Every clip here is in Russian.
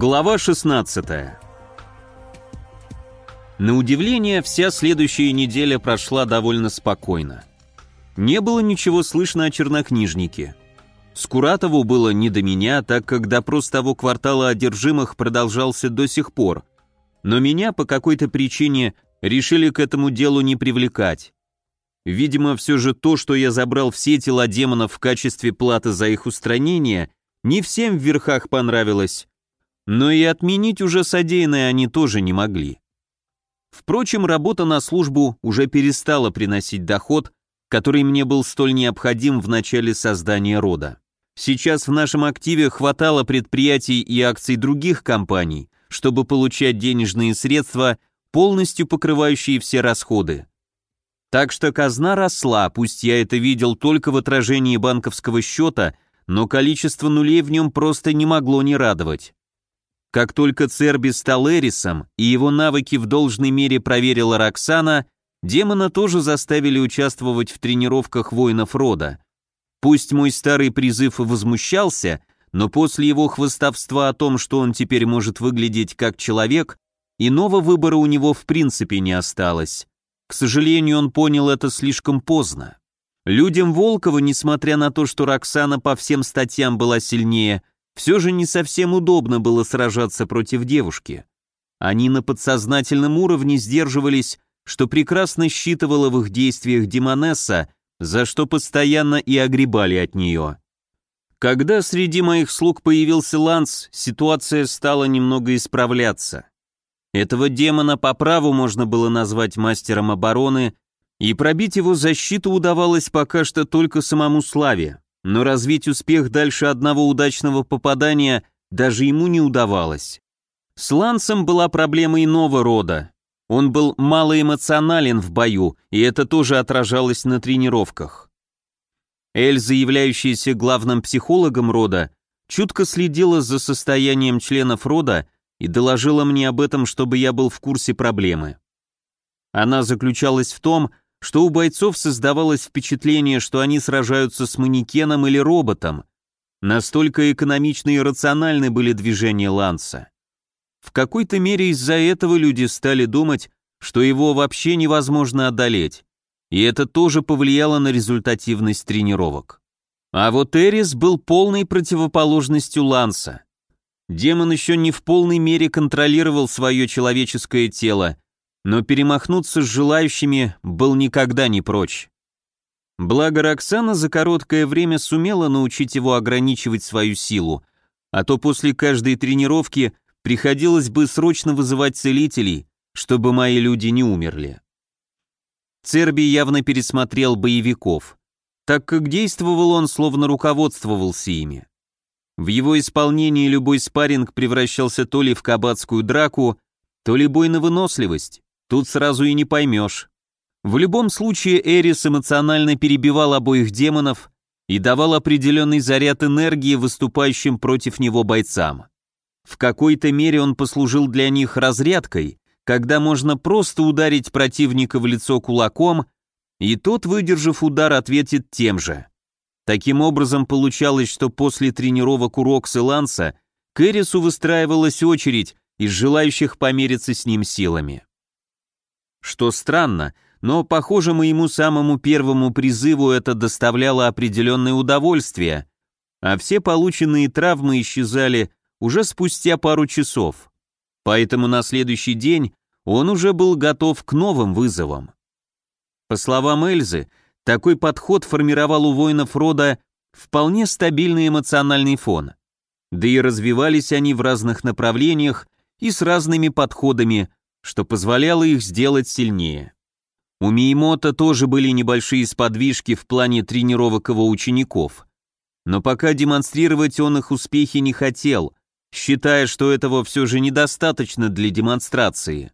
Глава 16 На удивление, вся следующая неделя прошла довольно спокойно. Не было ничего слышно о чернокнижнике. Скуратову было не до меня, так как допрос того квартала одержимых продолжался до сих пор, но меня по какой-то причине решили к этому делу не привлекать. Видимо, все же то, что я забрал все тела демонов в качестве платы за их устранение, не всем в верхах понравилось, но и отменить уже содеянное они тоже не могли. Впрочем, работа на службу уже перестала приносить доход, который мне был столь необходим в начале создания рода. Сейчас в нашем активе хватало предприятий и акций других компаний, чтобы получать денежные средства, полностью покрывающие все расходы. Так что казна росла, пусть я это видел только в отражении банковского счета, но количество нулей в нем просто не могло не радовать. Как только Цербис стал Эрисом и его навыки в должной мере проверила Роксана, демона тоже заставили участвовать в тренировках воинов рода. Пусть мой старый призыв возмущался, но после его хвостовства о том, что он теперь может выглядеть как человек, иного выбора у него в принципе не осталось. К сожалению, он понял это слишком поздно. Людям Волкова, несмотря на то, что Роксана по всем статьям была сильнее, все же не совсем удобно было сражаться против девушки. Они на подсознательном уровне сдерживались, что прекрасно считывало в их действиях Демонесса, за что постоянно и огребали от нее. Когда среди моих слуг появился Ланс, ситуация стала немного исправляться. Этого демона по праву можно было назвать мастером обороны, и пробить его защиту удавалось пока что только самому Славе но развить успех дальше одного удачного попадания даже ему не удавалось. С Лансом была проблема иного рода. Он был малоэмоционален в бою, и это тоже отражалось на тренировках. Эль, заявляющаяся главным психологом рода, чутко следила за состоянием членов рода и доложила мне об этом, чтобы я был в курсе проблемы. Она заключалась в том, что у бойцов создавалось впечатление, что они сражаются с манекеном или роботом. Настолько экономичны и рациональны были движения Ланса. В какой-то мере из-за этого люди стали думать, что его вообще невозможно одолеть, и это тоже повлияло на результативность тренировок. А вот Эрис был полной противоположностью Ланса. Демон еще не в полной мере контролировал свое человеческое тело, но перемахнуться с желающими был никогда не прочь. Благо Роксана за короткое время сумела научить его ограничивать свою силу, а то после каждой тренировки приходилось бы срочно вызывать целителей, чтобы мои люди не умерли. Церби явно пересмотрел боевиков, так как действовал он, словно руководствовался ими. В его исполнении любой спарринг превращался то ли в кабацкую драку, то ли бой на выносливость. Тут сразу и не поймешь. В любом случае Эрис эмоционально перебивал обоих демонов и давал определенный заряд энергии выступающим против него бойцам. В какой-то мере он послужил для них разрядкой, когда можно просто ударить противника в лицо кулаком, и тот, выдержав удар, ответит тем же. Таким образом, получалось, что после тренировок урок с Иланса к Эрису выстраивалась очередь из желающих помериться с ним силами. Что странно, но, похоже, моему самому первому призыву это доставляло определенное удовольствие, а все полученные травмы исчезали уже спустя пару часов. Поэтому на следующий день он уже был готов к новым вызовам. По словам Эльзы, такой подход формировал у воинов рода вполне стабильный эмоциональный фон. Да и развивались они в разных направлениях и с разными подходами, что позволяло их сделать сильнее. У Миемота тоже были небольшие сподвижки в плане тренировок его учеников, но пока демонстрировать он их успехи не хотел, считая, что этого все же недостаточно для демонстрации.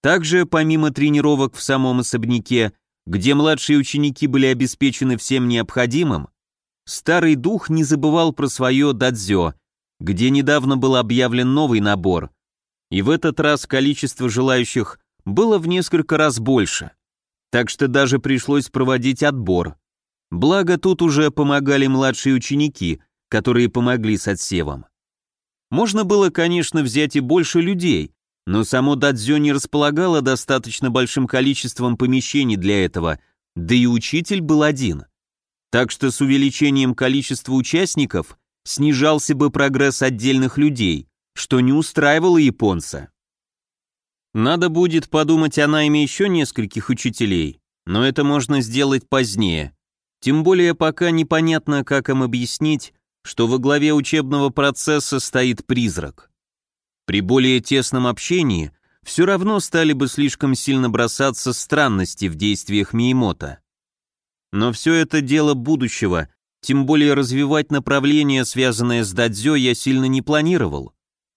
Также, помимо тренировок в самом особняке, где младшие ученики были обеспечены всем необходимым, старый дух не забывал про свое дадзё, где недавно был объявлен новый набор, и в этот раз количество желающих было в несколько раз больше, так что даже пришлось проводить отбор. Благо тут уже помогали младшие ученики, которые помогли с отсевом. Можно было, конечно, взять и больше людей, но само дадзё не располагало достаточно большим количеством помещений для этого, да и учитель был один. Так что с увеличением количества участников снижался бы прогресс отдельных людей, что не устраивало японца. Надо будет подумать о найме еще нескольких учителей, но это можно сделать позднее. Тем более пока непонятно, как им объяснить, что во главе учебного процесса стоит призрак. При более тесном общении все равно стали бы слишком сильно бросаться странности в действиях Миемота. Но все это дело будущего, тем более развивать направление, связанное с Дадзё, я сильно не планировал.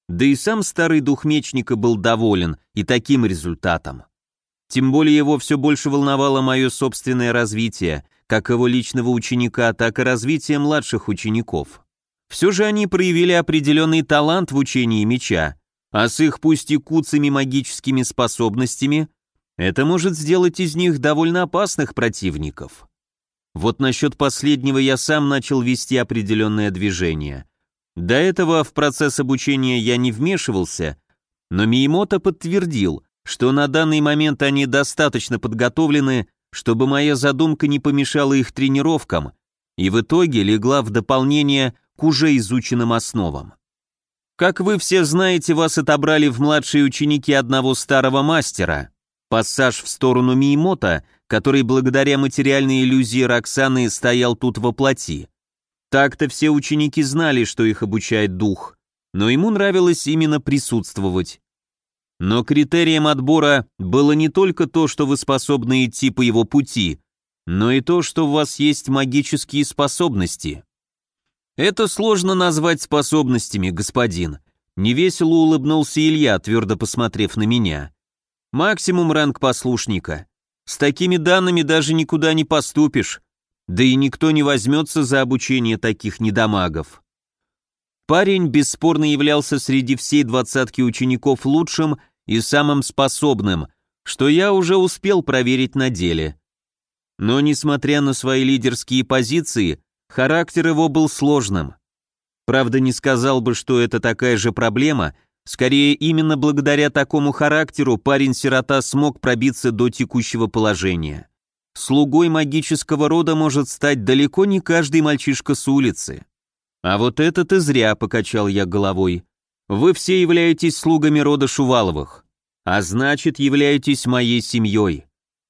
Да и сам старый дух мечника был доволен и таким результатом. Тем более его все больше волновало мое собственное развитие, как его личного ученика, так и развитие младших учеников. Все же они проявили определенный талант в учении меча, а с их пусть и куцами магическими способностями это может сделать из них довольно опасных противников. Вот насчет последнего я сам начал вести определенное движение. До этого в процесс обучения я не вмешивался, но Миемота подтвердил, что на данный момент они достаточно подготовлены, чтобы моя задумка не помешала их тренировкам и в итоге легла в дополнение к уже изученным основам. Как вы все знаете, вас отобрали в младшие ученики одного старого мастера. Пассаж в сторону Миемота, который благодаря материальной иллюзии Роксаны стоял тут воплоти. Так-то все ученики знали, что их обучает дух, но ему нравилось именно присутствовать. Но критерием отбора было не только то, что вы способны идти по его пути, но и то, что у вас есть магические способности. Это сложно назвать способностями, господин. Невесело улыбнулся Илья, твердо посмотрев на меня. Максимум ранг послушника. С такими данными даже никуда не поступишь, да и никто не возьмется за обучение таких недомагов. Парень бесспорно являлся среди всей двадцатки учеников лучшим и самым способным, что я уже успел проверить на деле. Но, несмотря на свои лидерские позиции, характер его был сложным. Правда, не сказал бы, что это такая же проблема, скорее именно благодаря такому характеру парень-сирота смог пробиться до текущего положения слугой магического рода может стать далеко не каждый мальчишка с улицы. А вот этот и зря, покачал я головой. Вы все являетесь слугами рода Шуваловых, а значит, являетесь моей семьей.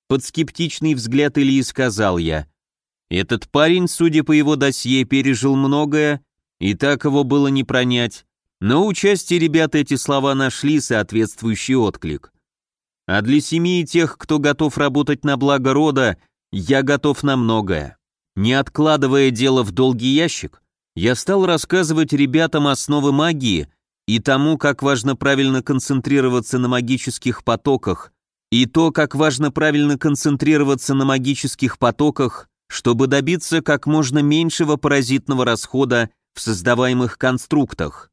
Под скептичный взгляд Ильи сказал я. Этот парень, судя по его досье, пережил многое, и так его было не пронять. Но у ребят эти слова нашли соответствующий отклик. А для семьи и тех, кто готов работать на благо рода, я готов на многое. Не откладывая дело в долгий ящик, я стал рассказывать ребятам основы магии и тому, как важно правильно концентрироваться на магических потоках, и то, как важно правильно концентрироваться на магических потоках, чтобы добиться как можно меньшего паразитного расхода в создаваемых конструктах.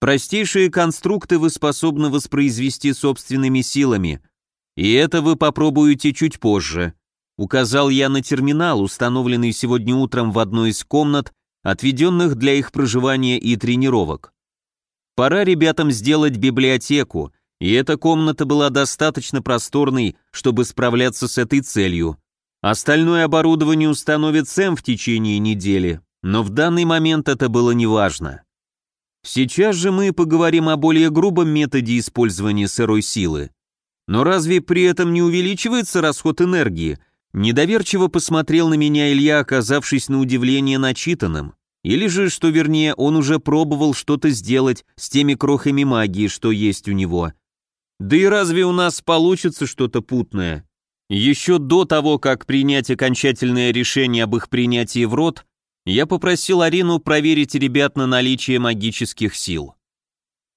Простейшие конструкты вы способны воспроизвести собственными силами – и это вы попробуете чуть позже. Указал я на терминал, установленный сегодня утром в одной из комнат, отведенных для их проживания и тренировок. Пора ребятам сделать библиотеку, и эта комната была достаточно просторной, чтобы справляться с этой целью. Остальное оборудование установит Сэм в течение недели, но в данный момент это было неважно. Сейчас же мы поговорим о более грубом методе использования сырой силы. Но разве при этом не увеличивается расход энергии? Недоверчиво посмотрел на меня Илья, оказавшись на удивление начитанным. Или же, что вернее, он уже пробовал что-то сделать с теми крохами магии, что есть у него. Да и разве у нас получится что-то путное? Еще до того, как принять окончательное решение об их принятии в рот, я попросил Арину проверить ребят на наличие магических сил.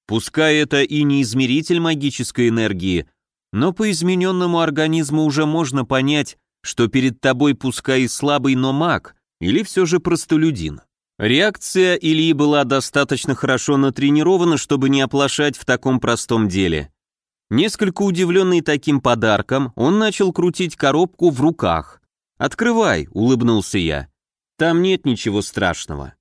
Пускай это и не измеритель магической энергии, но по измененному организму уже можно понять, что перед тобой пускай и слабый, но маг, или все же простолюдин. Реакция Ильи была достаточно хорошо натренирована, чтобы не оплошать в таком простом деле. Несколько удивленный таким подарком, он начал крутить коробку в руках. «Открывай», — улыбнулся я. «Там нет ничего страшного».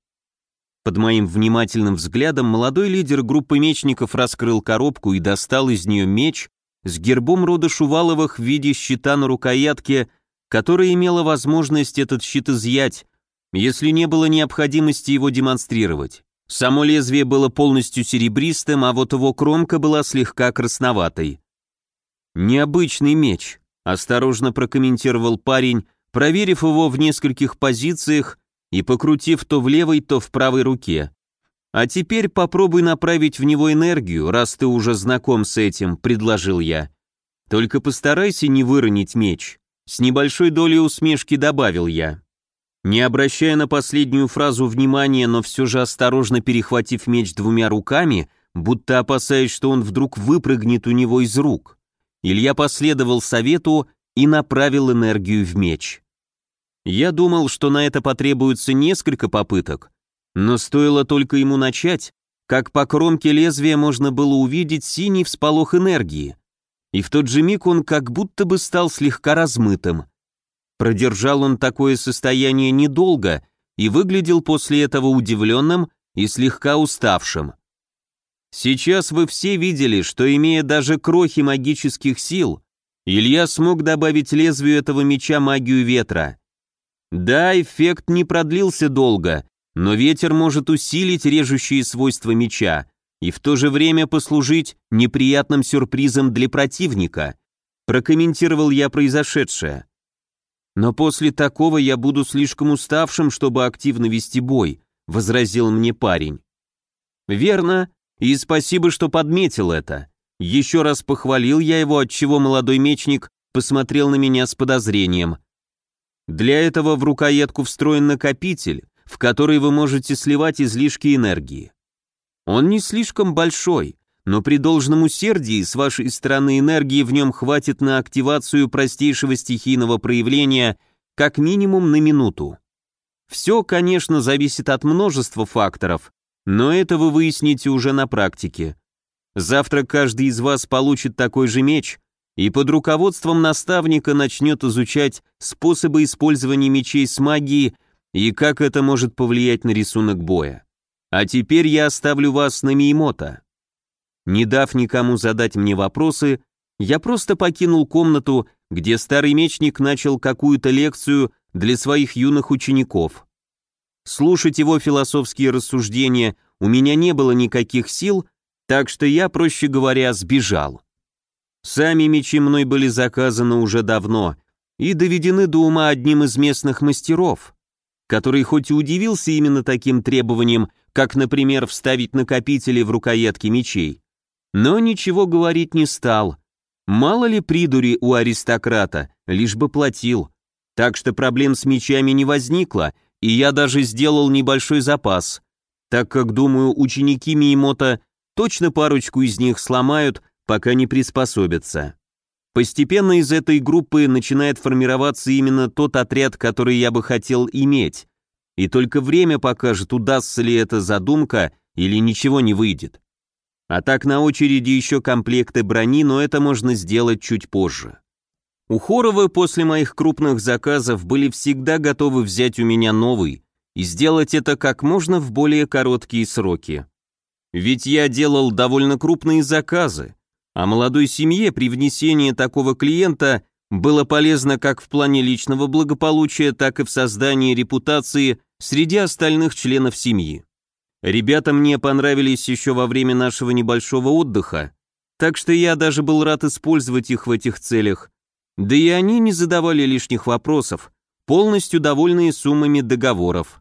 Под моим внимательным взглядом молодой лидер группы мечников раскрыл коробку и достал из нее меч, с гербом рода Шуваловых в виде щита на рукоятке, которая имела возможность этот щит изъять, если не было необходимости его демонстрировать. Само лезвие было полностью серебристым, а вот его кромка была слегка красноватой. «Необычный меч», — осторожно прокомментировал парень, проверив его в нескольких позициях и покрутив то в левой, то в правой руке. «А теперь попробуй направить в него энергию, раз ты уже знаком с этим», — предложил я. «Только постарайся не выронить меч», — с небольшой долей усмешки добавил я. Не обращая на последнюю фразу внимания, но все же осторожно перехватив меч двумя руками, будто опасаясь, что он вдруг выпрыгнет у него из рук, Илья последовал совету и направил энергию в меч. Я думал, что на это потребуется несколько попыток, но стоило только ему начать, как по кромке лезвия можно было увидеть синий всполох энергии. И в тот же миг он как будто бы стал слегка размытым. Продержал он такое состояние недолго и выглядел после этого удивленным и слегка уставшим. Сейчас вы все видели, что имея даже крохи магических сил, Илья смог добавить лезвию этого меча магию ветра. Да, эффект не продлился долго, но ветер может усилить режущие свойства меча и в то же время послужить неприятным сюрпризом для противника, прокомментировал я произошедшее. Но после такого я буду слишком уставшим, чтобы активно вести бой, возразил мне парень. Верно, и спасибо, что подметил это. Еще раз похвалил я его, отчего молодой мечник посмотрел на меня с подозрением. Для этого в рукоятку встроен накопитель, в который вы можете сливать излишки энергии. Он не слишком большой, но при должном усердии с вашей стороны энергии в нем хватит на активацию простейшего стихийного проявления как минимум на минуту. Все, конечно, зависит от множества факторов, но это вы выясните уже на практике. Завтра каждый из вас получит такой же меч и под руководством наставника начнет изучать способы использования мечей с магией и как это может повлиять на рисунок боя. А теперь я оставлю вас на Миемота. Не дав никому задать мне вопросы, я просто покинул комнату, где старый мечник начал какую-то лекцию для своих юных учеников. Слушать его философские рассуждения у меня не было никаких сил, так что я, проще говоря, сбежал. Сами мечи мной были заказаны уже давно и доведены до ума одним из местных мастеров, который хоть и удивился именно таким требованиям, как, например, вставить накопители в рукоятки мечей, но ничего говорить не стал. Мало ли придури у аристократа, лишь бы платил. Так что проблем с мечами не возникло, и я даже сделал небольшой запас, так как, думаю, ученики Миемота точно парочку из них сломают, пока не приспособятся. Постепенно из этой группы начинает формироваться именно тот отряд, который я бы хотел иметь. И только время покажет, удастся ли эта задумка или ничего не выйдет. А так на очереди еще комплекты брони, но это можно сделать чуть позже. У Хорова после моих крупных заказов были всегда готовы взять у меня новый и сделать это как можно в более короткие сроки. Ведь я делал довольно крупные заказы, а молодой семье при внесении такого клиента было полезно как в плане личного благополучия, так и в создании репутации среди остальных членов семьи. Ребята мне понравились еще во время нашего небольшого отдыха, так что я даже был рад использовать их в этих целях. Да и они не задавали лишних вопросов, полностью довольные суммами договоров.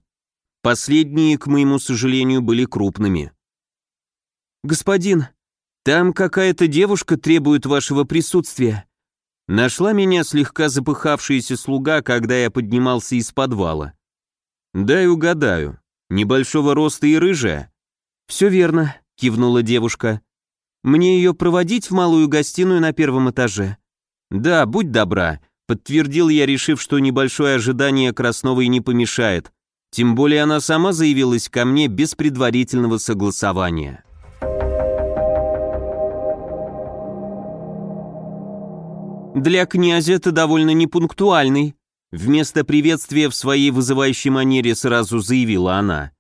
Последние, к моему сожалению, были крупными. «Господин, там какая-то девушка требует вашего присутствия. Нашла меня слегка запыхавшаяся слуга, когда я поднимался из подвала. Дай угадаю. Небольшого роста и рыжая. Все верно, кивнула девушка. Мне ее проводить в малую гостиную на первом этаже. Да, будь добра, подтвердил я, решив, что небольшое ожидание Красновой не помешает. Тем более она сама заявилась ко мне без предварительного согласования. Для князя ты довольно непунктуальный», вместо приветствия в своей вызывающей манере сразу заявила она.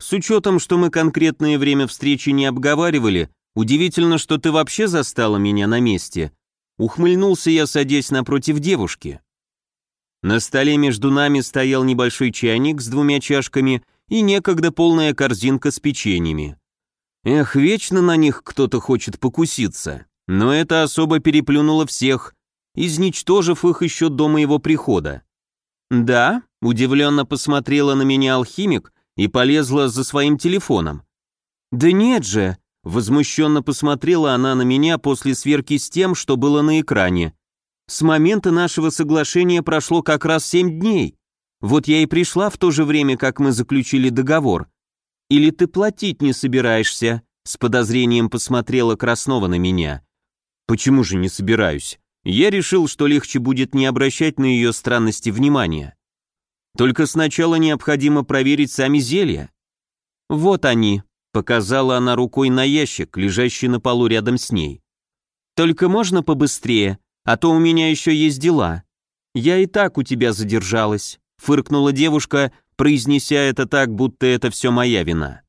«С учетом, что мы конкретное время встречи не обговаривали, удивительно, что ты вообще застала меня на месте», ухмыльнулся я, садясь напротив девушки. На столе между нами стоял небольшой чайник с двумя чашками и некогда полная корзинка с печеньями. Эх, вечно на них кто-то хочет покуситься. Но это особо переплюнуло всех, изничтожив их еще до моего прихода. «Да», — удивленно посмотрела на меня алхимик и полезла за своим телефоном. «Да нет же», — возмущенно посмотрела она на меня после сверки с тем, что было на экране. «С момента нашего соглашения прошло как раз семь дней. Вот я и пришла в то же время, как мы заключили договор. Или ты платить не собираешься?» С подозрением посмотрела Краснова на меня. Почему же не собираюсь? Я решил, что легче будет не обращать на ее странности внимания. Только сначала необходимо проверить сами зелья. Вот они, показала она рукой на ящик, лежащий на полу рядом с ней. Только можно побыстрее, а то у меня еще есть дела. Я и так у тебя задержалась, фыркнула девушка, произнеся это так, будто это все моя вина.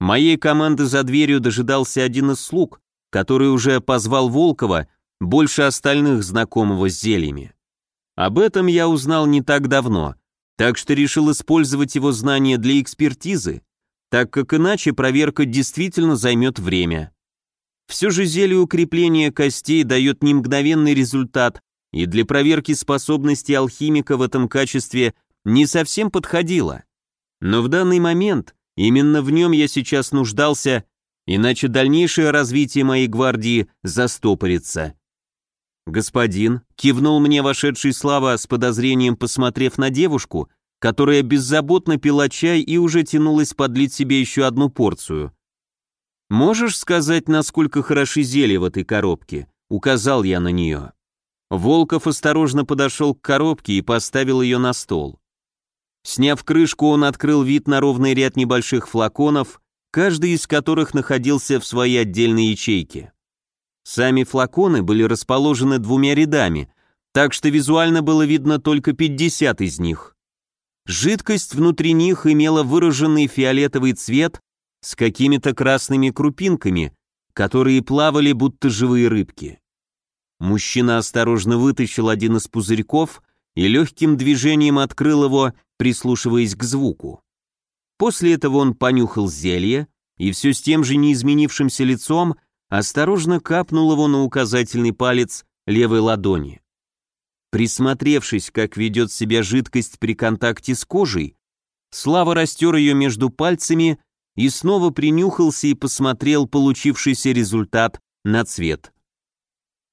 Моей команды за дверью дожидался один из слуг, который уже позвал Волкова, больше остальных знакомого с зельями. Об этом я узнал не так давно, так что решил использовать его знания для экспертизы, так как иначе проверка действительно займет время. Все же зелье укрепления костей дает не мгновенный результат, и для проверки способности алхимика в этом качестве не совсем подходило. Но в данный момент именно в нем я сейчас нуждался иначе дальнейшее развитие моей гвардии застопорится. «Господин», — кивнул мне вошедший Слава с подозрением, посмотрев на девушку, которая беззаботно пила чай и уже тянулась подлить себе еще одну порцию. «Можешь сказать, насколько хороши зелья в этой коробке?» — указал я на нее. Волков осторожно подошел к коробке и поставил ее на стол. Сняв крышку, он открыл вид на ровный ряд небольших флаконов, каждый из которых находился в своей отдельной ячейке. Сами флаконы были расположены двумя рядами, так что визуально было видно только 50 из них. Жидкость внутри них имела выраженный фиолетовый цвет с какими-то красными крупинками, которые плавали будто живые рыбки. Мужчина осторожно вытащил один из пузырьков и легким движением открыл его, прислушиваясь к звуку. После этого он понюхал зелье и все с тем же неизменившимся лицом осторожно капнул его на указательный палец левой ладони. Присмотревшись, как ведет себя жидкость при контакте с кожей, Слава растер ее между пальцами и снова принюхался и посмотрел получившийся результат на цвет.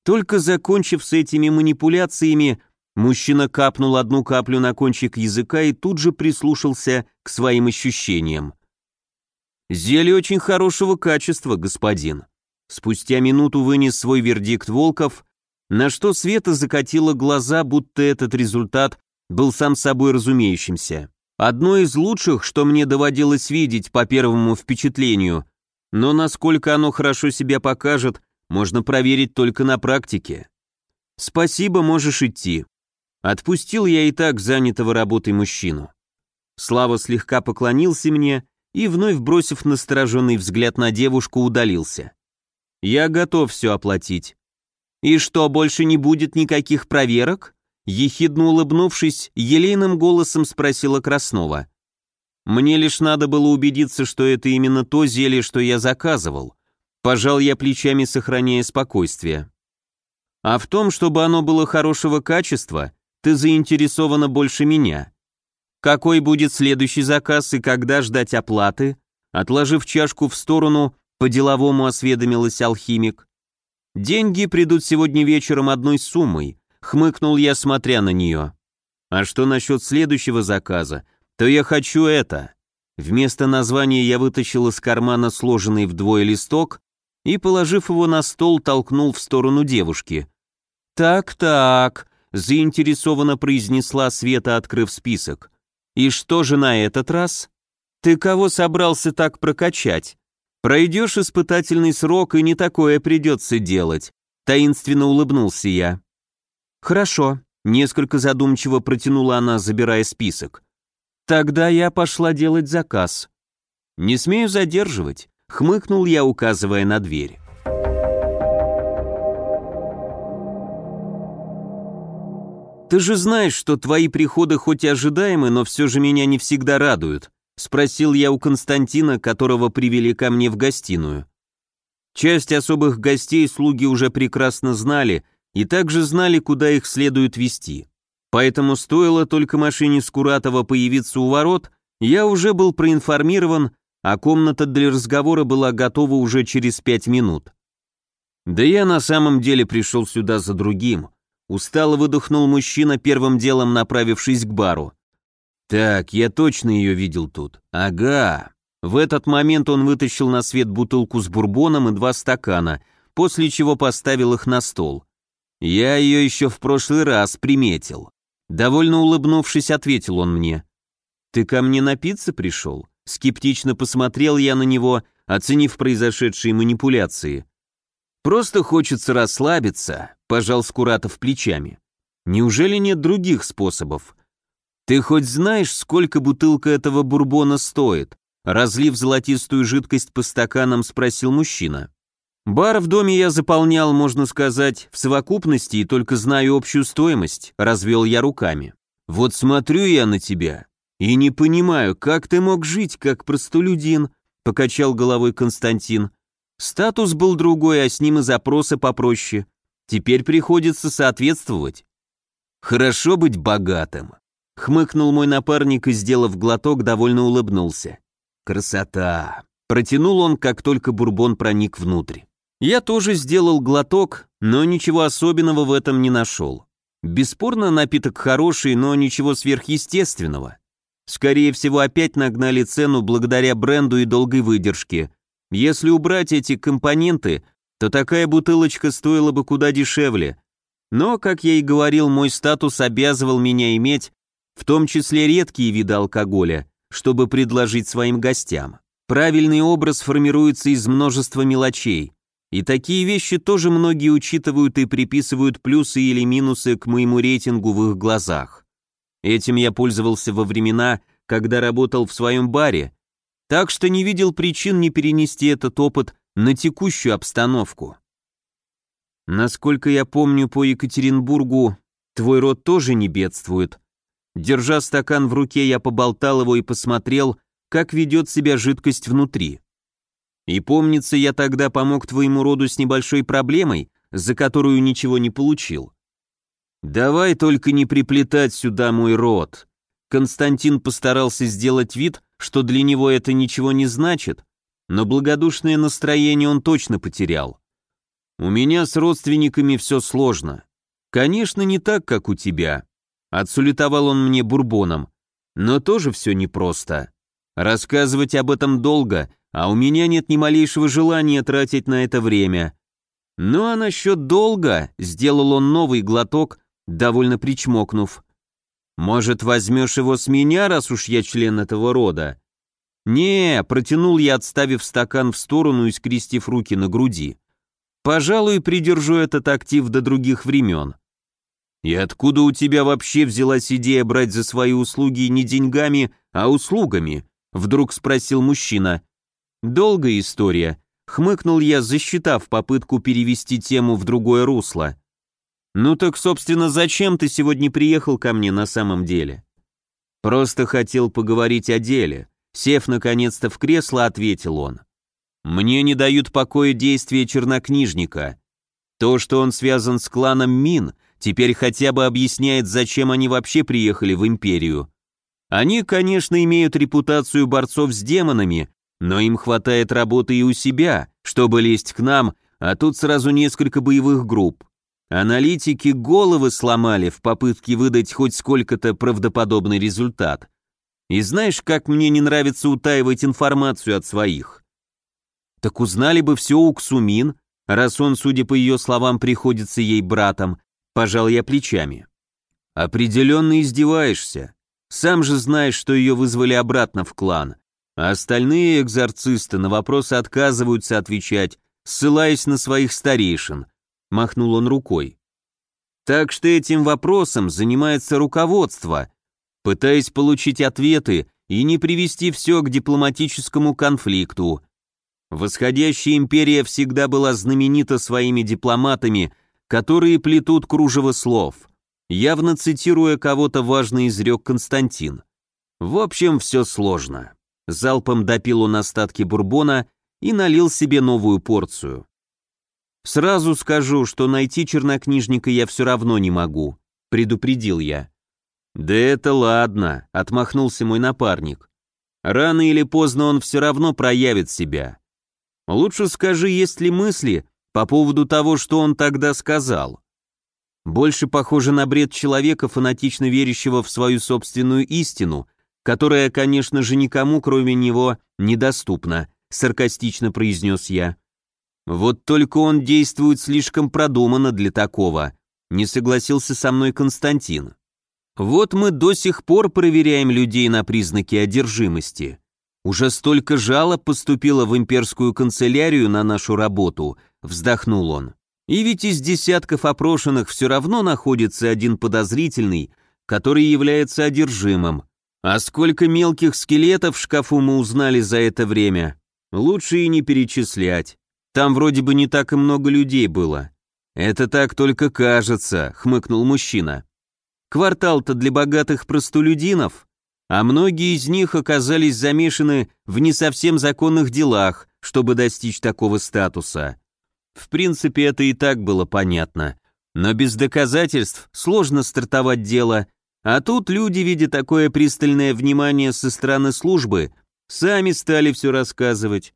Только закончив с этими манипуляциями, Мужчина капнул одну каплю на кончик языка и тут же прислушался к своим ощущениям. «Зелье очень хорошего качества, господин». Спустя минуту вынес свой вердикт Волков, на что Света закатила глаза, будто этот результат был сам собой разумеющимся. Одно из лучших, что мне доводилось видеть по первому впечатлению, но насколько оно хорошо себя покажет, можно проверить только на практике. «Спасибо, можешь идти», Отпустил я и так занятого работой мужчину. Слава слегка поклонился мне и, вновь бросив настороженный взгляд на девушку, удалился. «Я готов все оплатить». «И что, больше не будет никаких проверок?» Ехидно улыбнувшись, елейным голосом спросила Краснова. «Мне лишь надо было убедиться, что это именно то зелье, что я заказывал». Пожал я плечами, сохраняя спокойствие. «А в том, чтобы оно было хорошего качества, ты заинтересована больше меня. Какой будет следующий заказ и когда ждать оплаты? Отложив чашку в сторону, по-деловому осведомилась алхимик. Деньги придут сегодня вечером одной суммой, хмыкнул я, смотря на нее. А что насчет следующего заказа? То я хочу это. Вместо названия я вытащил из кармана сложенный вдвое листок и, положив его на стол, толкнул в сторону девушки. «Так-так», заинтересованно произнесла Света, открыв список. «И что же на этот раз? Ты кого собрался так прокачать? Пройдешь испытательный срок, и не такое придется делать», — таинственно улыбнулся я. «Хорошо», — несколько задумчиво протянула она, забирая список. «Тогда я пошла делать заказ». «Не смею задерживать», — хмыкнул я, указывая на дверь. «Ты же знаешь, что твои приходы хоть и ожидаемы, но все же меня не всегда радуют», спросил я у Константина, которого привели ко мне в гостиную. Часть особых гостей слуги уже прекрасно знали и также знали, куда их следует вести. Поэтому стоило только машине Скуратова появиться у ворот, я уже был проинформирован, а комната для разговора была готова уже через пять минут. Да я на самом деле пришел сюда за другим. Устало выдохнул мужчина, первым делом направившись к бару. «Так, я точно ее видел тут. Ага». В этот момент он вытащил на свет бутылку с бурбоном и два стакана, после чего поставил их на стол. «Я ее еще в прошлый раз приметил». Довольно улыбнувшись, ответил он мне. «Ты ко мне напиться пришел?» Скептично посмотрел я на него, оценив произошедшие манипуляции. Просто хочется расслабиться, пожал Скуратов плечами. Неужели нет других способов? Ты хоть знаешь, сколько бутылка этого бурбона стоит? Разлив золотистую жидкость по стаканам, спросил мужчина. Бар в доме я заполнял, можно сказать, в совокупности и только знаю общую стоимость, развел я руками. Вот смотрю я на тебя и не понимаю, как ты мог жить, как простолюдин, покачал головой Константин. Статус был другой, а с ним и запросы попроще. Теперь приходится соответствовать. Хорошо быть богатым. Хмыкнул мой напарник и, сделав глоток, довольно улыбнулся. Красота. Протянул он, как только бурбон проник внутрь. Я тоже сделал глоток, но ничего особенного в этом не нашел. Бесспорно, напиток хороший, но ничего сверхъестественного. Скорее всего, опять нагнали цену благодаря бренду и долгой выдержке. Если убрать эти компоненты, то такая бутылочка стоила бы куда дешевле. Но, как я и говорил, мой статус обязывал меня иметь, в том числе редкие виды алкоголя, чтобы предложить своим гостям. Правильный образ формируется из множества мелочей. И такие вещи тоже многие учитывают и приписывают плюсы или минусы к моему рейтингу в их глазах. Этим я пользовался во времена, когда работал в своем баре, так что не видел причин не перенести этот опыт на текущую обстановку. Насколько я помню, по Екатеринбургу твой род тоже не бедствует. Держа стакан в руке, я поболтал его и посмотрел, как ведет себя жидкость внутри. И помнится, я тогда помог твоему роду с небольшой проблемой, за которую ничего не получил. «Давай только не приплетать сюда мой род», Константин постарался сделать вид, что для него это ничего не значит, но благодушное настроение он точно потерял. «У меня с родственниками все сложно. Конечно, не так, как у тебя», — отсулетовал он мне бурбоном, «но тоже все непросто. Рассказывать об этом долго, а у меня нет ни малейшего желания тратить на это время». «Ну а насчет долга», — сделал он новый глоток, довольно причмокнув, — «Может, возьмешь его с меня, раз уж я член этого рода?» «Не», — протянул я, отставив стакан в сторону и скрестив руки на груди. «Пожалуй, придержу этот актив до других времен». «И откуда у тебя вообще взялась идея брать за свои услуги не деньгами, а услугами?» — вдруг спросил мужчина. «Долгая история», — хмыкнул я, засчитав попытку перевести тему в другое русло. «Ну так, собственно, зачем ты сегодня приехал ко мне на самом деле?» «Просто хотел поговорить о деле», — сев наконец-то в кресло, ответил он. «Мне не дают покоя действия чернокнижника. То, что он связан с кланом Мин, теперь хотя бы объясняет, зачем они вообще приехали в Империю. Они, конечно, имеют репутацию борцов с демонами, но им хватает работы и у себя, чтобы лезть к нам, а тут сразу несколько боевых групп. Аналитики головы сломали в попытке выдать хоть сколько-то правдоподобный результат. И знаешь, как мне не нравится утаивать информацию от своих? Так узнали бы все у Ксумин, раз он, судя по ее словам, приходится ей братом, пожал я плечами. Определенно издеваешься. Сам же знаешь, что ее вызвали обратно в клан. А остальные экзорцисты на вопросы отказываются отвечать, ссылаясь на своих старейшин, — махнул он рукой. «Так что этим вопросом занимается руководство, пытаясь получить ответы и не привести все к дипломатическому конфликту. Восходящая империя всегда была знаменита своими дипломатами, которые плетут кружево слов» явно цитируя кого-то важный изрек Константин. В общем, все сложно. Залпом допил он остатки бурбона и налил себе новую порцию. «Сразу скажу, что найти чернокнижника я все равно не могу», — предупредил я. «Да это ладно», — отмахнулся мой напарник. «Рано или поздно он все равно проявит себя. Лучше скажи, есть ли мысли по поводу того, что он тогда сказал». Больше похоже на бред человека, фанатично верящего в свою собственную истину, которая, конечно же, никому, кроме него, недоступна, саркастично произнес я. Вот только он действует слишком продуманно для такого, не согласился со мной Константин. Вот мы до сих пор проверяем людей на признаки одержимости. Уже столько жалоб поступило в имперскую канцелярию на нашу работу, вздохнул он. И ведь из десятков опрошенных все равно находится один подозрительный, который является одержимым. А сколько мелких скелетов в шкафу мы узнали за это время, лучше и не перечислять. Там вроде бы не так и много людей было. Это так только кажется, хмыкнул мужчина. Квартал-то для богатых простолюдинов, а многие из них оказались замешаны в не совсем законных делах, чтобы достичь такого статуса. В принципе, это и так было понятно. Но без доказательств сложно стартовать дело, а тут люди, видя такое пристальное внимание со стороны службы, сами стали все рассказывать.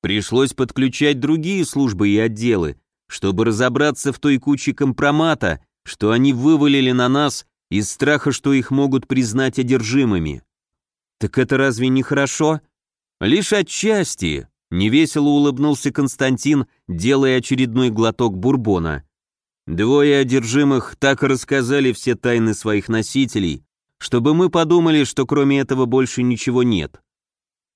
Пришлось подключать другие службы и отделы, чтобы разобраться в той куче компромата, что они вывалили на нас из страха, что их могут признать одержимыми. Так это разве не хорошо? Лишь отчасти, невесело улыбнулся Константин, делая очередной глоток бурбона. Двое одержимых так и рассказали все тайны своих носителей, чтобы мы подумали, что кроме этого больше ничего нет.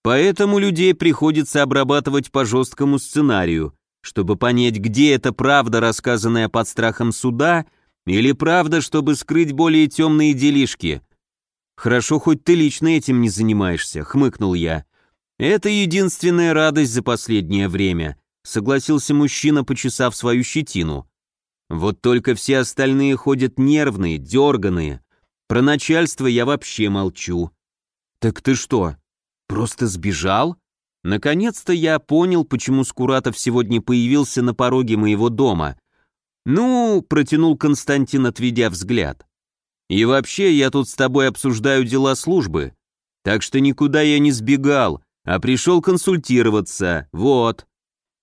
Поэтому людей приходится обрабатывать по жесткому сценарию, чтобы понять, где это правда, рассказанная под страхом суда, или правда, чтобы скрыть более темные делишки. «Хорошо, хоть ты лично этим не занимаешься», — хмыкнул я. «Это единственная радость за последнее время», — согласился мужчина, почесав свою щетину. «Вот только все остальные ходят нервные, дерганые. Про начальство я вообще молчу». «Так ты что, Просто сбежал? Наконец-то я понял, почему Скуратов сегодня появился на пороге моего дома. Ну, протянул Константин, отведя взгляд. И вообще, я тут с тобой обсуждаю дела службы. Так что никуда я не сбегал, а пришел консультироваться, вот.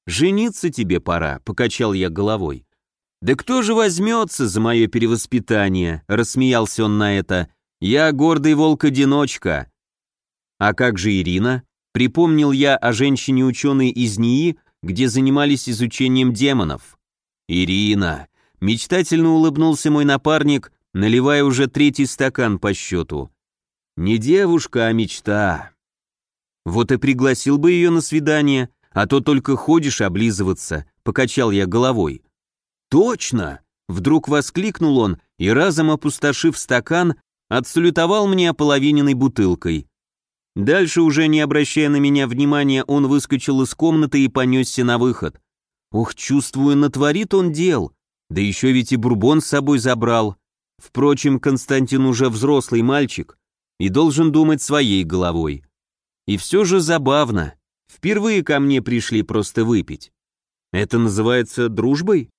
Жениться тебе пора, покачал я головой. «Да кто же возьмется за мое перевоспитание?» — рассмеялся он на это. «Я гордый волк-одиночка. А как же Ирина? Припомнил я о женщине-ученой из НИИ, где занимались изучением демонов. Ирина. Мечтательно улыбнулся мой напарник, наливая уже третий стакан по счету. Не девушка, а мечта. Вот и пригласил бы ее на свидание, а то только ходишь облизываться, покачал я головой. Точно! Вдруг воскликнул он и, разом опустошив стакан, отсалютовал мне ополовиненной бутылкой. Дальше, уже не обращая на меня внимания, он выскочил из комнаты и понесся на выход. Ох, чувствую, натворит он дел. Да еще ведь и бурбон с собой забрал. Впрочем, Константин уже взрослый мальчик и должен думать своей головой. И все же забавно. Впервые ко мне пришли просто выпить. Это называется дружбой?